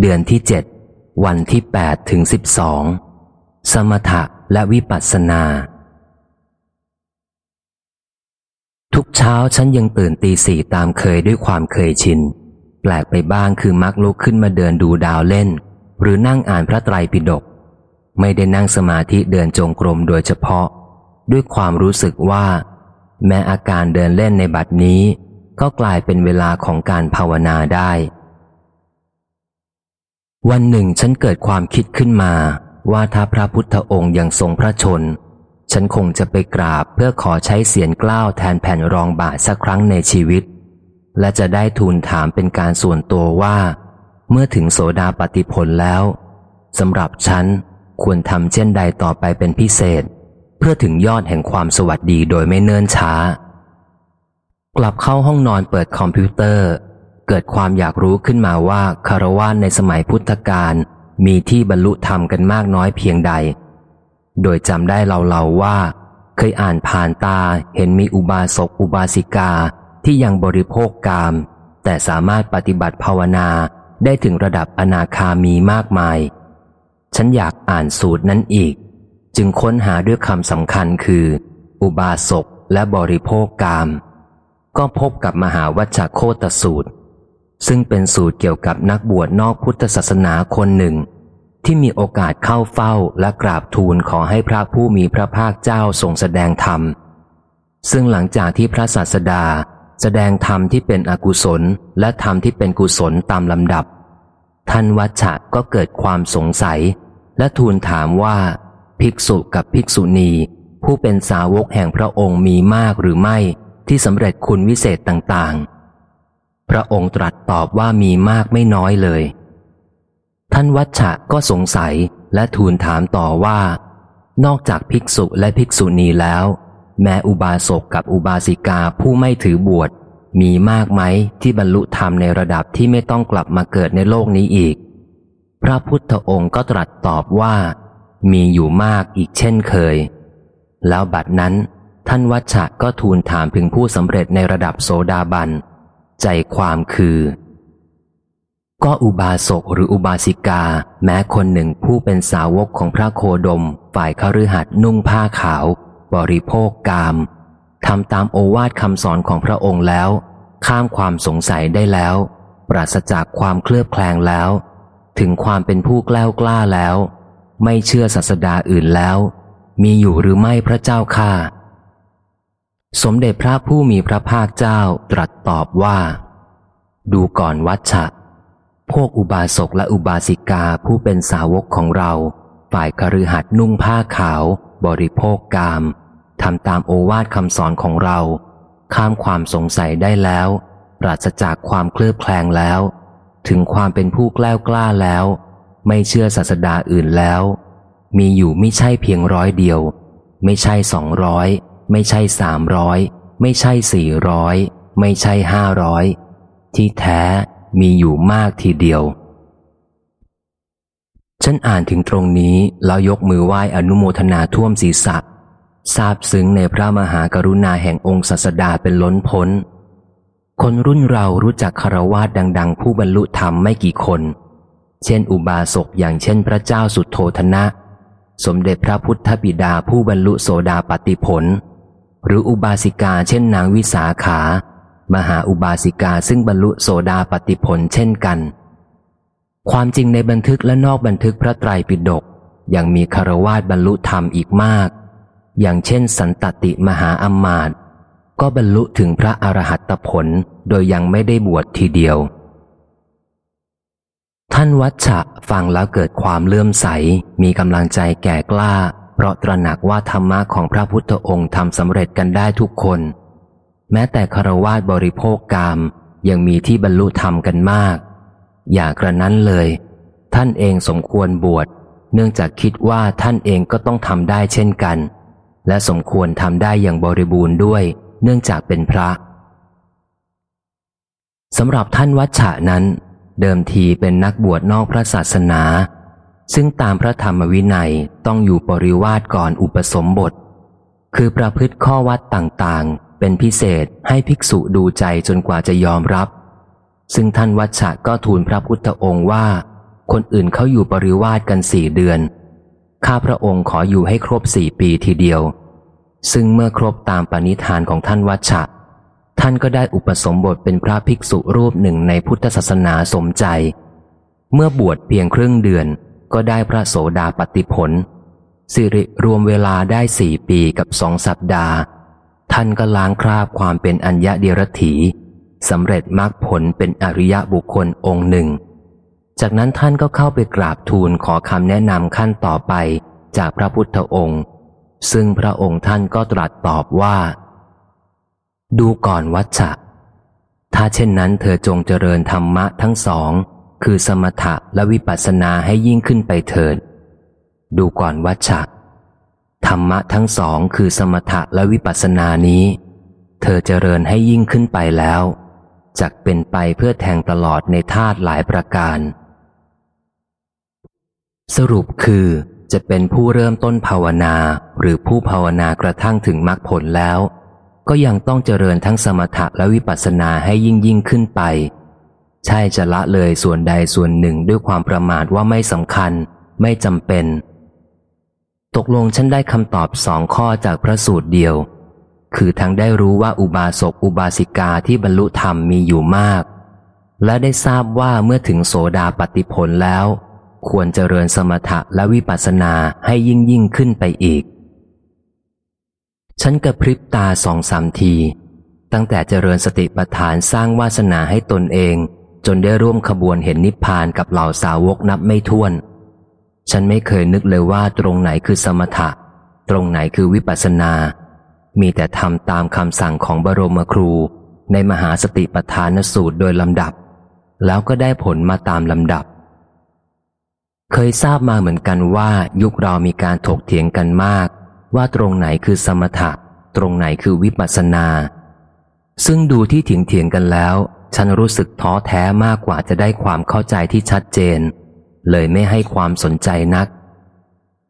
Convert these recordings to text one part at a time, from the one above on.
เดือนที่เจ็ดวันที่แปดถึงสิบสองสมถะและวิปัสสนา ทุกเช้าฉันยังตื่นตีสี่ตามเคยด้วยความเคยชิน แปลกไปบ้างคือมักลุกขึ้นมาเดินดูดาวเล่น หรือนั่งอ่านพระไตรปิฎกไม่ได้นั่งสมาธิเดินจงกรมโดยเฉพาะ ด้วยความรู้สึกว่า แม้อาการเดินเล่นในบัดนี้ ก็กลายเป็นเวลาของการภาวนาได้ วันหนึ่งฉันเกิดความคิดขึ้นมาว่าถ้าพระพุทธองค์ยังทรงพระชน ฉันคงจะไปกราบเพื่อขอใช้เสียงกล้าวแทนแผ่นรองบาทสักครั้งในชีวิต และจะได้ทูลถามเป็นการส่วนตัวว่า เมื่อถึงโสดาปฏิผลแล้วสำหรับฉันควรทำเช่นใดต่อไปเป็นพิเศษ เพื่อถึงยอดแห่งความสวัสดีโดยไม่เนิ่นช้า กลับเข้าห้องนอนเปิดคอมพิวเตอร์ เกิดความอยากรู้ขึ้นมาว่าคารวะในสมัยพุทธกาลมีที่บรรลุธรรมกันมากน้อยเพียงใด โดยจำได้เล่าๆว่า เคยอ่านผ่านตาเห็นมีอุบาสกอุบาสิกาที่ยังบริโภคกาม แต่สามารถปฏิบัติภาวนาได้ถึงระดับอนาคามีมากมาย ฉันอยากอ่านสูตรนั้นอีก จึงค้นหาด้วยคำสำคัญคือ อุบาสกและบริโภคกาม ก็พบกับมหาวัชโคตสูตร ซึ่งเป็นสูตรเกี่ยวกับนักบวชนอกพุทธศาสนาคนหนึ่ง ที่มีโอกาสเข้าเฝ้าและกราบทูลขอให้พระผู้มีพระภาคเจ้าทรงแสดงธรรม ซึ่งหลังจากที่พระศาสดาแสดงธรรมที่เป็นอกุศลและธรรมที่เป็นกุศลตามลำดับ ท่านวัชชะก็เกิดความสงสัย และทูลถามว่า ภิกษุกับภิกษุณี ผู้เป็นสาวกแห่งพระองค์มีมากหรือไม่ที่สำเร็จคุณวิเศษต่างๆ พระองค์ตรัสตอบว่ามีมากไม่น้อยเลย ท่านวัชชะก็สงสัยและทูลถามต่อว่า นอกจากภิกษุและภิกษุณีแล้ว แม้อุบาสกกับอุบาสิกาผู้ไม่ถือบวช มีมากไหมที่บรรลุธรรมในระดับที่ไม่ต้องกลับมาเกิดในโลกนี้อีก พระพุทธองค์ก็ตรัสตอบว่า มีอยู่มากอีกเช่นเคย แล้วบัดนั้น ท่านวัชชะก็ทูลถามถึงผู้สำเร็จในระดับโสดาบัน ใจความคือ ก็อุบาสกหรืออุบาสิกา แม้คนหนึ่งผู้เป็นสาวกของพระโคดม ฝ่ายคฤหัสนุ่งผ้าขาว บริโภคกามทำตามโอวาทคำสอนของพระองค์แล้ว ข้ามความสงสัยได้แล้ว ปราศจากความเคลือบแคลงแล้ว ถึงความเป็นผู้กล้ากล้าแล้ว ไม่เชื่อศาสดาอื่นแล้ว มีอยู่หรือไม่พระเจ้าค่า สมเด็จพระผู้มีพระภาคเจ้าตรัสตอบว่า ดูก่อนวัชชะ พวกอุบาสกและอุบาสิกาผู้เป็นสาวกของเรา ฝ่ายคฤหัสนุ่งผ้าขาว บริโภคกามทำตามโอวาทคำสอนของเรา ข้ามความสงสัยได้แล้ว ปราศจากความเคลือบแคลงแล้ว ถึงความเป็นผู้กล้ากล้าแล้ว ไม่เชื่อศาสดาอื่นแล้ว มีอยู่ไม่ใช่เพียงร้อยเดียว ไม่ใช่สองร้อย ไม่ใช่สามร้อยไม่ใช่สี่ร้อยไม่ใช่ห้าร้อยที่แท้มีอยู่มากทีเดียว ฉันอ่านถึงตรงนี้แล้วยกมือไหว้อนุโมทนาท่วมศีรษะทราบซึ้งในพระมหากรุณาแห่งองค์ศาสดาเป็นล้นพ้น คนรุ่นเรารู้จักคารวาสดัง ๆ ผู้บรรลุธรรมไม่กี่คน เช่นอุบาสกอย่างเช่นพระเจ้าสุดโทธนะ สมเด็จพระพุทธบิดาผู้บรรลุโสดาปติผล หรืออุบาสิกาเช่นนางวิสาขา มหาอุบาสิกาซึ่งบรรลุโสดาปติผลเช่นกัน ความจริงในบันทึกและนอกบันทึกพระไตรปิฎกยังมีคารวาสบรรลุธรรมอีกมาก อย่างเช่น สันตติมหาอมาตก็บรรลุถึงพระอรหัตผลโดยยังไม่ได้บวชทีเดียว ท่านวัชชะฟังแล้วเกิดความเลื่อมใสมีกำลังใจแก่กล้า ราะตระหนักว่าธรรมะของพระพุทธองค์ทำสำเร็จกันได้ทุกคน แม้แต่คารวาสบริโภคกามยังมีที่บรรลุธรรมกันมาก อย่ากระนั้นเลย ท่านเองสมควรบวช เนื่องจากคิดว่าท่านเองก็ต้องทำได้เช่นกัน และสมควรทำได้อย่างบริบูรณ์ด้วย เนื่องจากเป็นพระสำหรับท่านวัชชะนั้น เดิมทีเป็นนักบวชนอกพระศาสนา ซึ่งตามพระธรรมวินัยต้องอยู่ปริวาสก่อนอุปสมบท คือประพฤติข้อวัดต่างๆ เป็นพิเศษให้ภิกษุดูใจจนกว่าจะยอมรับ ซึ่งท่านวัชชะก็ทูลพระพุทธองค์ว่า คนอื่นเขาอยู่ปริวาสกันสี่เดือน ข้าพระองค์ขออยู่ให้ครบสี่ปีทีเดียว ซึ่งเมื่อครบตามปณิธานของท่านวัชชะ ท่านก็ได้อุปสมบทเป็นพระภิกษุรูปหนึ่งในพุทธศาสนาสมใจ เมื่อบวชเพียงครึ่งเดือน ก็ได้พระโสดาปติผล สิริรวมเวลาได้สี่ปีกับสองสัปดาห์ ท่านก็ล้างคราบความเป็นอัญญะเดียรถีสำเร็จมรรคผลเป็นอริยะบุคคลองค์หนึ่ง จากนั้นท่านก็เข้าไปกราบทูลขอคำแนะนำขั้นต่อไปจากพระพุทธองค์ ซึ่งพระองค์ท่านก็ตรัสตอบว่า ดูก่อนวัชชะถ้าเช่นนั้นเธอจงเจริญธรรมะทั้งสอง คือสมถะและวิปัสสนาให้ยิ่งขึ้นไปเถิด ดูก่อนวัชชะธรรมะทั้งสองคือสมถะและวิปัสสนานี้ เธอเจริญให้ยิ่งขึ้นไปแล้วจักเป็นไปเพื่อแทงตลอดในธาตุหลายประการ สรุปคือจะเป็นผู้เริ่มต้นภาวนาหรือผู้ภาวนากระทั่งถึงมรรคผลแล้ว ก็ยังต้องเจริญทั้งสมถะและวิปัสสนาให้ยิ่งยิ่งขึ้นไป ใช่จะละเลยส่วนใดส่วนหนึ่งด้วยความประมาทว่าไม่สำคัญ ไม่จำเป็น ตกลงฉันได้คำตอบสองข้อจากพระสูตรเดียว คือทั้งได้รู้ว่าอุบาสกอุบาสิกาที่บรรลุธรรมมีอยู่มาก และได้ทราบว่าเมื่อถึงโสดาปฏิผลแล้ว ควรเจริญสมถะและวิปัสสนาให้ยิ่งยิ่งขึ้นไปอีก ฉันกระพริบตาสองสามที ตั้งแต่เจริญสติปัฏฐานสร้างวาสนาให้ตนเอง จนได้ร่วมขบวนเห็นนิพพานกับเหล่าสาวกนับไม่ถ้วน ฉันไม่เคยนึกเลยว่าตรงไหนคือสมถะ ตรงไหนคือวิปัสสนา มีแต่ทำตามคำสั่งของบรมครูในมหาสติปัฏฐานสูตรโดยลำดับ แล้วก็ได้ผลมาตามลำดับ เคยทราบมาเหมือนกันว่ายุคเรามีการถกเถียงกันมาก ว่าตรงไหนคือสมถะ ตรงไหนคือวิปัสสนา ซึ่งดูที่เถียงเถียงกันแล้ว ฉันรู้สึกท้อแท้มากกว่าจะได้ความเข้าใจที่ชัดเจน เลยไม่ให้ความสนใจนัก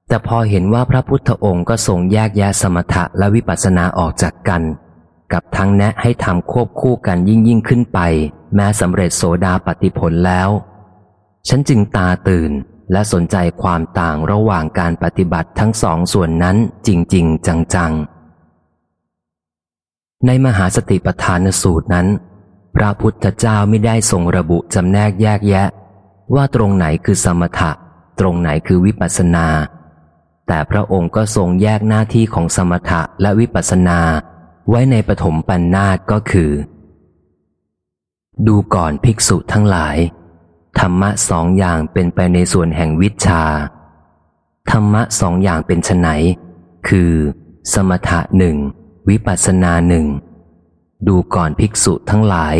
แต่พอเห็นว่าพระพุทธองค์ก็ทรงแยกแยะสมถะและวิปัสสนาออกจากกัน กับทั้งแนะให้ทำควบคู่กันยิ่งยิ่งขึ้นไป แม้สำเร็จโสดาปฏิผลแล้ว ฉันจึงตาตื่นและสนใจความต่างระหว่างการปฏิบัติทั้งสองส่วนนั้นจริง ๆ จัง ๆ ในมหาสติปัฏฐานสูตรนั้น พระพุทธเจ้าไม่ได้ทรงระบุจำแนกแยกแยะ ว่าตรงไหนคือสมถะ ตรงไหนคือวิปัสนา แต่พระองค์ก็ทรงแยกหน้าที่ของสมถะและวิปัสนา ไว้ในปฐมปัญนนาตก็คือ ดูก่อนภิกษุทั้งหลาย ธรรมะสองอย่างเป็นไปในส่วนแห่งวิชา ธรรมะสองอย่างเป็นไฉนคือ สมถะหนึ่งวิปัสนาหนึ่ง ดูก่อนภิกษุทั้งหลาย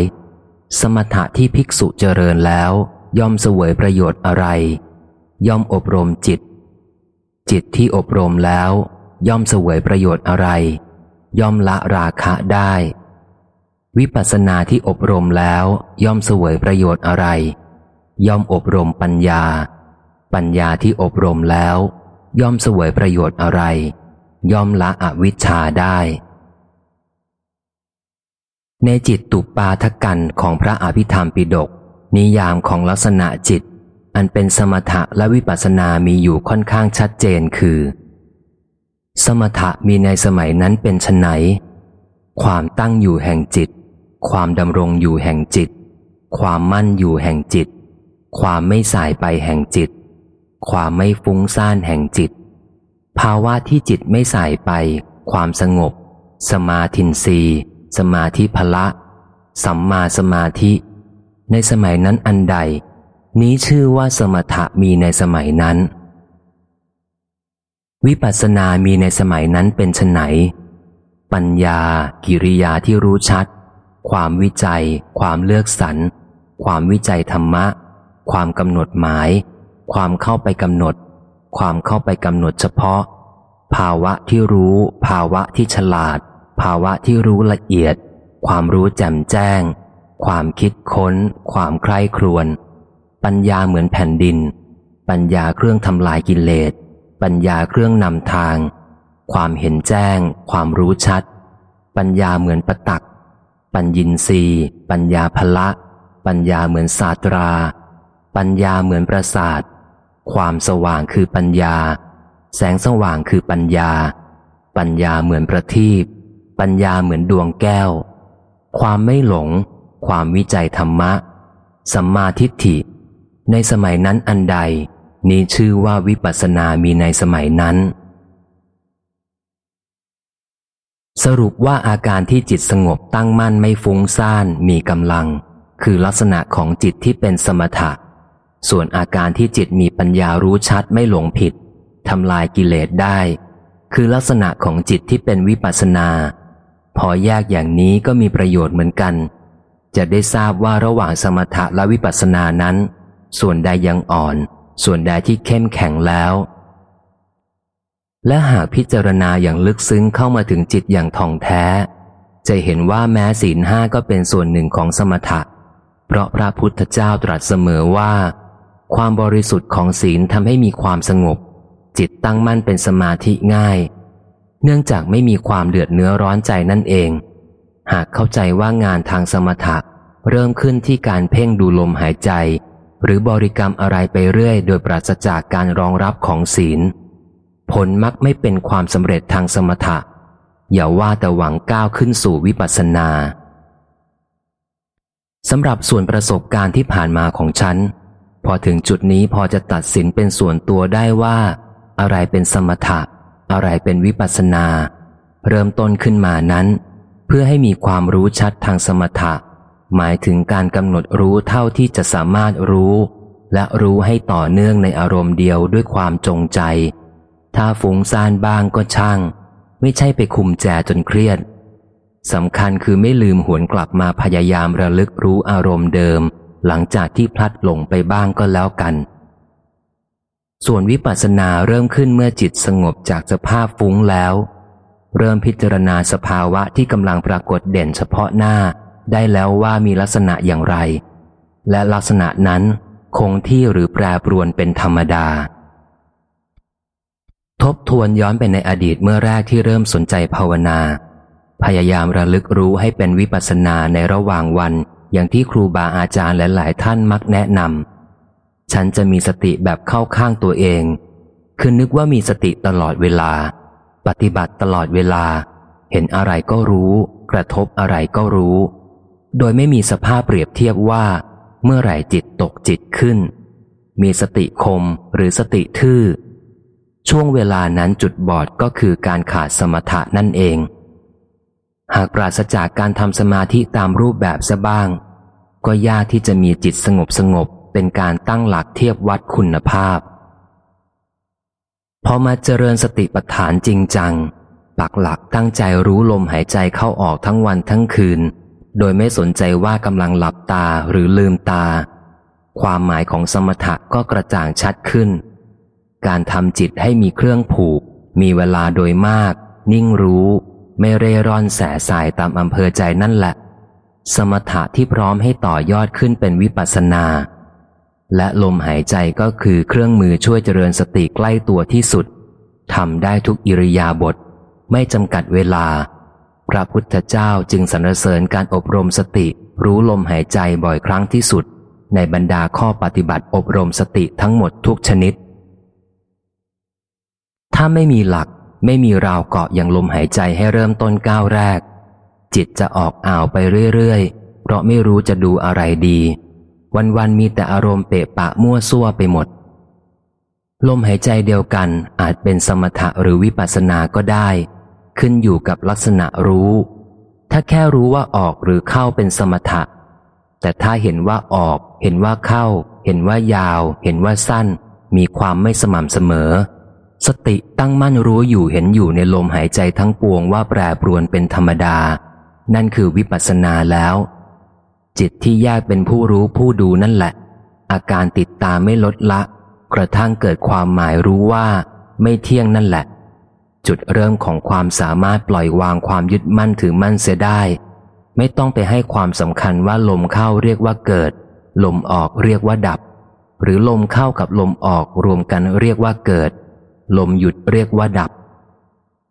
สมถะที่ภิกษุเจริญแล้ว ย่อมเสวยประโยชน์อะไร ย่อมอบรมจิต จิตที่อบรมแล้ว ย่อมเสวยประโยชน์อะไร ย่อมละราคะได้ วิปัสสนาที่อบรมแล้ว ย่อมเสวยประโยชน์อะไร ย่อมอบรมปัญญา ปัญญาที่อบรมแล้ว ย่อมเสวยประโยชน์อะไร ย่อมละอวิชชาได้ ในจิตตุปาทกันของพระอภิธรรมปิดก นิยามของลักษณะจิต อันเป็นสมถะและวิปัสสนามีอยู่ค่อนข้างชัดเจนคือ สมถะมีในสมัยนั้นเป็นชนไหน ความตั้งอยู่แห่งจิต ความดำรงอยู่แห่งจิต ความมั่นอยู่แห่งจิต ความไม่สายไปแห่งจิต ความไม่ฟุ้งซ่านแห่งจิต ภาวะที่จิตไม่สายไป ความสงบ สมาธินรี สมาธิพละ สัมมาสมาธิ ในสมัยนั้นอันใด นี้ชื่อว่าสมถะมีในสมัยนั้น วิปัสสนามีในสมัยนั้นเป็นไนปัญญา กิริยาที่รู้ชัด ความวิจัย ความเลือกสรรความวิจัยธรรมะ ความกำหนดหมาย ความเข้าไปกำหนด ความเข้าไปกำหนดเฉพาะ ภาวะที่รู้ ภาวะที่ฉลาด ภาวะที่รู้ละเอียด ความรู้แจ่มแจ้ง ความคิดค้น ความใคร่ครวญปัญญาเหมือนแผ่นดิน ปัญญาเครื่องทำลายกิเลส ปัญญาเครื่องนำทาง ความเห็นแจ้ง ความรู้ชัด ปัญญาเหมือนประตัก ปัญญินรีปัญญาพละ ปัญญาเหมือนศาสตรา ปัญญาเหมือนประสาท ความสว่างคือปัญญา แสงสว่างคือปัญญา ปัญญาเหมือนประทีป ปัญญาเหมือนดวงแก้ว ความไม่หลง ความวิจัยธรรมะ สัมมาทิฏฐิ ในสมัยนั้นอันใด นี้ชื่อว่าวิปัสสนามีในสมัยนั้น สรุปว่าอาการที่จิตสงบตั้งมั่นไม่ฟุ้งซ่านมีกำลัง คือลักษณะของจิตที่เป็นสมถะ ส่วนอาการที่จิตมีปัญญารู้ชัดไม่หลงผิดทำลายกิเลสได้ คือลักษณะของจิตที่เป็นวิปัสสนา พอแยกอย่างนี้ก็มีประโยชน์เหมือนกัน จะได้ทราบว่าระหว่างสมถะและวิปัสสนานั้น ส่วนใดยังอ่อน ส่วนใดที่เข้มแข็งแล้ว และหากพิจารณาอย่างลึกซึ้งเข้ามาถึงจิตอย่างท่องแท้ จะเห็นว่าแม้ศีลห้าก็เป็นส่วนหนึ่งของสมถะ เพราะพระพุทธเจ้าตรัสเสมอว่า ความบริสุทธิ์ของศีลทำให้มีความสงบ จิตตั้งมั่นเป็นสมาธิง่าย เนื่องจากไม่มีความเดือดเนื้อร้อนใจนั่นเอง หากเข้าใจว่างานทางสมถะเริ่มขึ้นที่การเพ่งดูลมหายใจ หรือบริกรรมอะไรไปเรื่อย โดยปราศจากการรองรับของศีล ผลมักไม่เป็นความสำเร็จทางสมถะ อย่าว่าแต่หวังก้าวขึ้นสู่วิปัสสนาสำหรับส่วนประสบการณ์ที่ผ่านมาของฉัน พอถึงจุดนี้พอจะตัดสินเป็นส่วนตัวได้ว่า อะไรเป็นสมถะ อะไรเป็นวิปัสสนา เริ่มต้นขึ้นมานั้น เพื่อให้มีความรู้ชัดทางสมถะ หมายถึงการกำหนดรู้เท่าที่จะสามารถรู้ และรู้ให้ต่อเนื่องในอารมณ์เดียวด้วยความจงใจ ถ้าฟุ้งซ่านบ้างก็ช่าง ไม่ใช่ไปคุมแจจนเครียดสำคัญคือไม่ลืมหวนกลับมาพยายามระลึกรู้อารมณ์เดิม หลังจากที่พลัดหลงไปบ้างก็แล้วกัน ส่วนวิปัสสนาเริ่มขึ้นเมื่อจิตสงบจากสภาพฟุ้งแล้ว เริ่มพิจารณาสภาวะที่กำลังปรากฏเด่นเฉพาะหน้า ได้แล้วว่ามีลักษณะอย่างไร และลักษณะนั้นคงที่หรือแปรปรวนเป็นธรรมดา ทบทวนย้อนไปในอดีตเมื่อแรกที่เริ่มสนใจภาวนา พยายามระลึกรู้ให้เป็นวิปัสสนาในระหว่างวัน อย่างที่ครูบาอาจารย์และหลายท่านมักแนะนำ ฉันจะมีสติแบบเข้าข้างตัวเอง คือนึกว่ามีสติตลอดเวลา ปฏิบัติตลอดเวลา เห็นอะไรก็รู้ กระทบอะไรก็รู้ โดยไม่มีสภาพเปรียบเทียบว่า เมื่อไหร่จิตตกจิตขึ้น มีสติคมหรือสติทื่อ ช่วงเวลานั้นจุดบอดก็คือการขาดสมถะนั่นเอง หากปราศจากการทำสมาธิตามรูปแบบซะบ้าง ก็ยากที่จะมีจิตสงบสงบ เป็นการตั้งหลักเทียบวัดคุณภาพ พอมาเจริญสติปัฏฐานจริงจัง ปักหลักตั้งใจรู้ลมหายใจเข้าออกทั้งวันทั้งคืน โดยไม่สนใจว่ากำลังหลับตาหรือลืมตา ความหมายของสมถะก็กระจ่างชัดขึ้น การทำจิตให้มีเครื่องผูก มีเวลาโดยมาก นิ่งรู้ ไม่เร่ร่อนแสสายตามอำเภอใจนั่นแหละ สมถะที่พร้อมให้ต่อยอดขึ้นเป็นวิปัสสนา และลมหายใจก็คือเครื่องมือช่วยเจริญสติใกล้ตัวที่สุดทำได้ทุกอิริยาบถไม่จำกัดเวลา พระพุทธเจ้าจึงสรรเสริญการอบรมสติรู้ลมหายใจบ่อยครั้งที่สุด ในบรรดาข้อปฏิบัติอบรมสติทั้งหมดทุกชนิด ถ้าไม่มีหลักไม่มีราวเกาะอย่างลมหายใจให้เริ่มต้นก้าวแรก จิตจะออกอ่าวไปเรื่อยๆ เพราะไม่รู้จะดูอะไรดี วันๆมีแต่อารมณ์เปะปะมั่วซั่วไปหมด ลมหายใจเดียวกันอาจเป็นสมถะหรือวิปัสสนาก็ได้ ขึ้นอยู่กับลักษณะรู้ ถ้าแค่รู้ว่าออกหรือเข้าเป็นสมถะ แต่ถ้าเห็นว่าออก เห็นว่าเข้า เห็นว่ายาว เห็นว่าสั้น มีความไม่สม่ำเสมอ สติตั้งมั่นรู้อยู่เห็นอยู่ในลมหายใจทั้งปวงว่าแปรปรวนเป็นธรรมดา นั่นคือวิปัสสนาแล้ว จิตที่แยกเป็นผู้รู้ผู้ดูนั่นแหละ อาการติดตามไม่ลดละ กระทั่งเกิดความหมายรู้ว่า ไม่เที่ยงนั่นแหละ จุดเริ่มของความสามารถปล่อยวางความยึดมั่นถือมั่นเสียได้ ไม่ต้องไปให้ความสำคัญว่าลมเข้าเรียกว่าเกิด ลมออกเรียกว่าดับ หรือลมเข้ากับลมออกรวมกันเรียกว่าเกิด ลมหยุดเรียกว่าดับ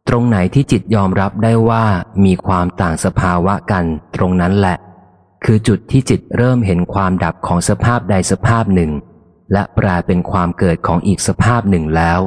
ตรงไหนที่จิตยอมรับได้ว่ามีความต่างสภาวะกันตรงนั้นแหละ คือจุดที่จิตเริ่มเห็นความดับของสภาพใดสภาพหนึ่ง และแปลเป็นความเกิดของอีกสภาพหนึ่งแล้ว